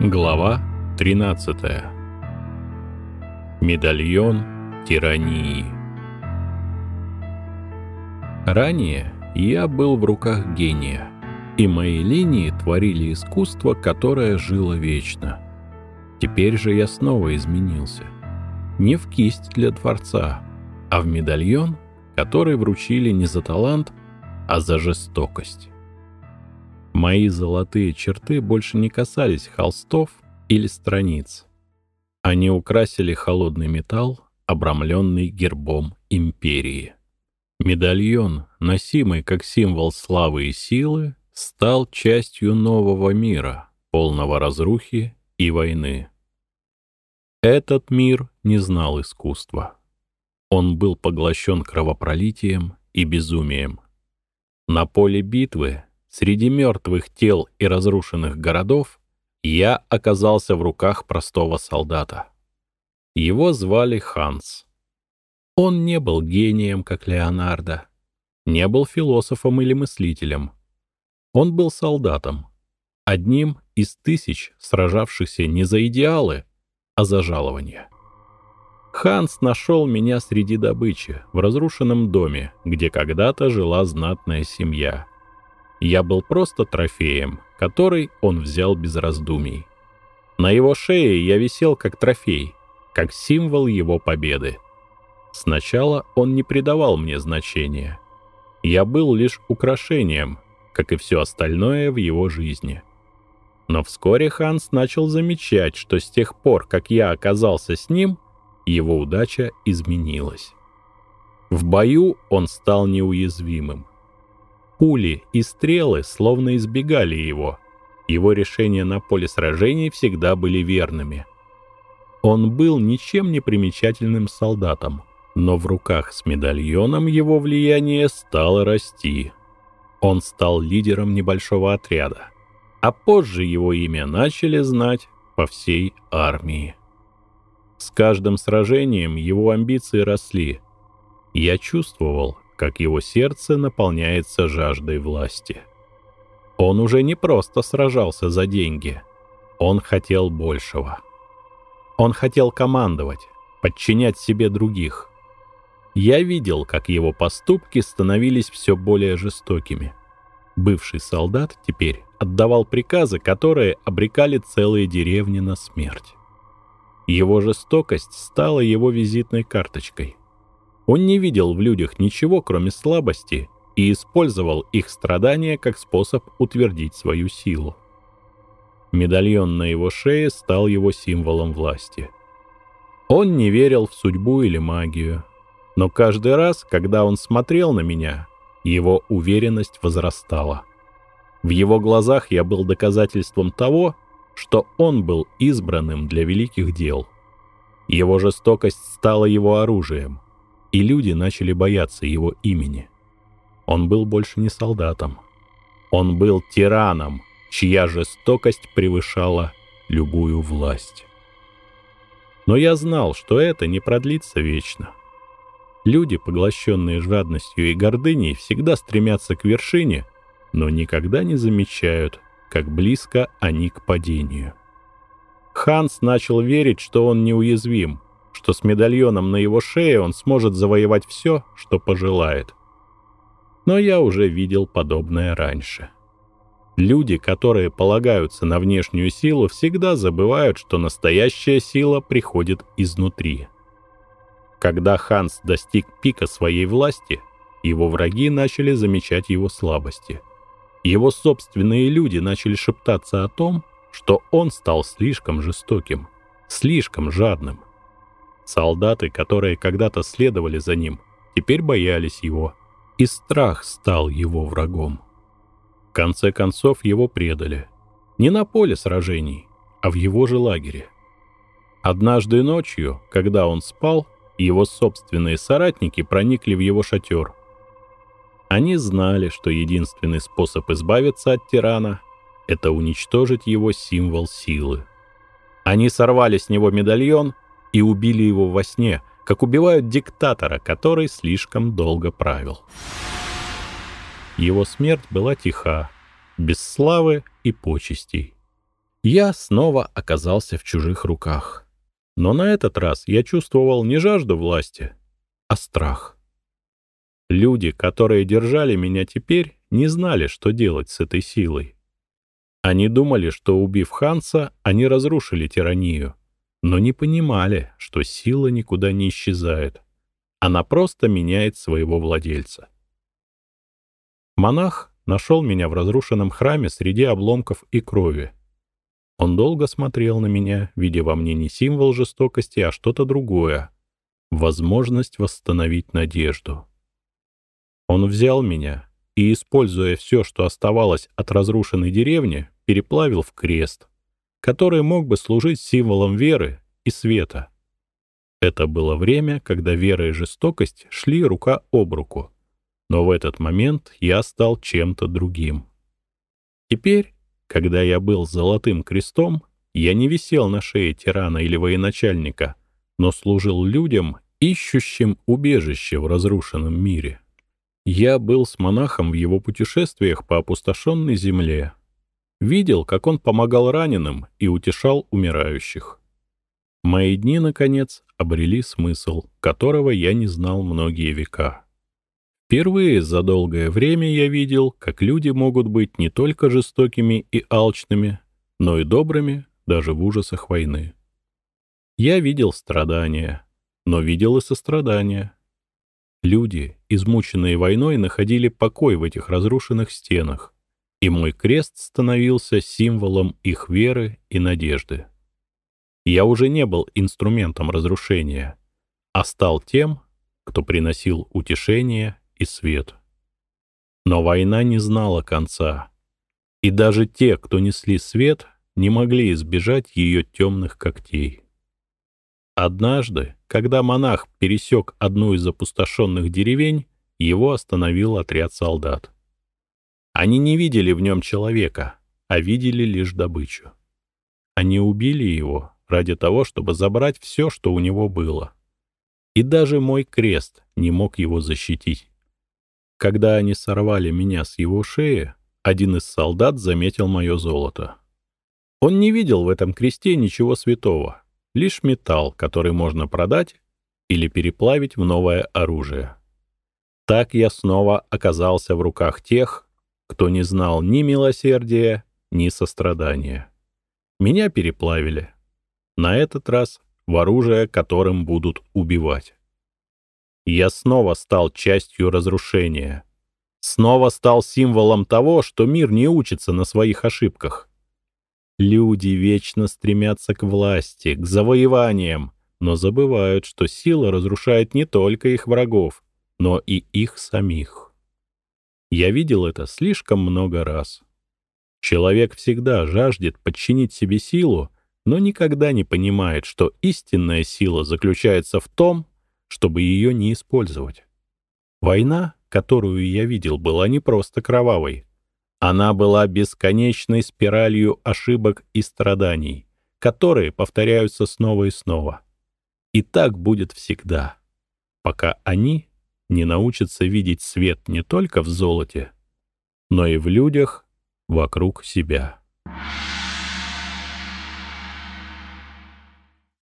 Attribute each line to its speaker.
Speaker 1: Глава 13. Медальон тирании. Ранее я был в руках гения, и мои линии творили искусство, которое жило вечно. Теперь же я снова изменился. Не в кисть для дворца, а в медальон, который вручили не за талант, а за жестокость. Мои золотые черты больше не касались холстов или страниц. Они украсили холодный металл, обрамленный гербом империи. Медальон, носимый как символ славы и силы, стал частью нового мира, полного разрухи и войны. Этот мир не знал искусства. Он был поглощен кровопролитием и безумием. На поле битвы Среди мертвых тел и разрушенных городов я оказался в руках простого солдата. Его звали Ханс. Он не был гением, как Леонардо, не был философом или мыслителем. Он был солдатом, одним из тысяч сражавшихся не за идеалы, а за жалование. Ханс нашел меня среди добычи в разрушенном доме, где когда-то жила знатная семья. Я был просто трофеем, который он взял без раздумий. На его шее я висел как трофей, как символ его победы. Сначала он не придавал мне значения. Я был лишь украшением, как и все остальное в его жизни. Но вскоре Ханс начал замечать, что с тех пор, как я оказался с ним, его удача изменилась. В бою он стал неуязвимым. Пули и стрелы словно избегали его. Его решения на поле сражений всегда были верными. Он был ничем не примечательным солдатом, но в руках с медальоном его влияние стало расти. Он стал лидером небольшого отряда, а позже его имя начали знать по всей армии. С каждым сражением его амбиции росли. Я чувствовал, как его сердце наполняется жаждой власти. Он уже не просто сражался за деньги. Он хотел большего. Он хотел командовать, подчинять себе других. Я видел, как его поступки становились все более жестокими. Бывший солдат теперь отдавал приказы, которые обрекали целые деревни на смерть. Его жестокость стала его визитной карточкой — он не видел в людях ничего, кроме слабости, и использовал их страдания как способ утвердить свою силу. Медальон на его шее стал его символом власти. Он не верил в судьбу или магию, но каждый раз, когда он смотрел на меня, его уверенность возрастала. В его глазах я был доказательством того, что он был избранным для великих дел. Его жестокость стала его оружием и люди начали бояться его имени. Он был больше не солдатом. Он был тираном, чья жестокость превышала любую власть. Но я знал, что это не продлится вечно. Люди, поглощенные жадностью и гордыней, всегда стремятся к вершине, но никогда не замечают, как близко они к падению. Ханс начал верить, что он неуязвим, что с медальоном на его шее он сможет завоевать все, что пожелает. Но я уже видел подобное раньше. Люди, которые полагаются на внешнюю силу, всегда забывают, что настоящая сила приходит изнутри. Когда Ханс достиг пика своей власти, его враги начали замечать его слабости. Его собственные люди начали шептаться о том, что он стал слишком жестоким, слишком жадным. Солдаты, которые когда-то следовали за ним, теперь боялись его, и страх стал его врагом. В конце концов его предали. Не на поле сражений, а в его же лагере. Однажды ночью, когда он спал, его собственные соратники проникли в его шатер. Они знали, что единственный способ избавиться от тирана — это уничтожить его символ силы. Они сорвали с него медальон и убили его во сне, как убивают диктатора, который слишком долго правил. Его смерть была тиха, без славы и почестей. Я снова оказался в чужих руках. Но на этот раз я чувствовал не жажду власти, а страх. Люди, которые держали меня теперь, не знали, что делать с этой силой. Они думали, что, убив Ханса, они разрушили тиранию, но не понимали, что сила никуда не исчезает. Она просто меняет своего владельца. Монах нашел меня в разрушенном храме среди обломков и крови. Он долго смотрел на меня, видя во мне не символ жестокости, а что-то другое — возможность восстановить надежду. Он взял меня и, используя все, что оставалось от разрушенной деревни, переплавил в крест, который мог бы служить символом веры и света. Это было время, когда вера и жестокость шли рука об руку — но в этот момент я стал чем-то другим. Теперь, когда я был золотым крестом, я не висел на шее тирана или военачальника, но служил людям, ищущим убежище в разрушенном мире. Я был с монахом в его путешествиях по опустошенной земле. Видел, как он помогал раненым и утешал умирающих. Мои дни, наконец, обрели смысл, которого я не знал многие века. Впервые за долгое время я видел, как люди могут быть не только жестокими и алчными, но и добрыми даже в ужасах войны. Я видел страдания, но видел и сострадания. Люди, измученные войной, находили покой в этих разрушенных стенах, и мой крест становился символом их веры и надежды. Я уже не был инструментом разрушения, а стал тем, кто приносил утешение и свет. Но война не знала конца, и даже те, кто несли свет, не могли избежать ее темных когтей. Однажды, когда монах пересек одну из опустошенных деревень, его остановил отряд солдат. Они не видели в нем человека, а видели лишь добычу. Они убили его ради того, чтобы забрать все, что у него было. И даже мой крест не мог его защитить. Когда они сорвали меня с его шеи, один из солдат заметил мое золото. Он не видел в этом кресте ничего святого, лишь металл, который можно продать или переплавить в новое оружие. Так я снова оказался в руках тех, кто не знал ни милосердия, ни сострадания. Меня переплавили. На этот раз в оружие, которым будут убивать. Я снова стал частью разрушения. Снова стал символом того, что мир не учится на своих ошибках. Люди вечно стремятся к власти, к завоеваниям, но забывают, что сила разрушает не только их врагов, но и их самих. Я видел это слишком много раз. Человек всегда жаждет подчинить себе силу, но никогда не понимает, что истинная сила заключается в том, чтобы ее не использовать. Война, которую я видел, была не просто кровавой. Она была бесконечной спиралью ошибок и страданий, которые повторяются снова и снова. И так будет всегда, пока они не научатся видеть свет не только в золоте, но и в людях вокруг себя.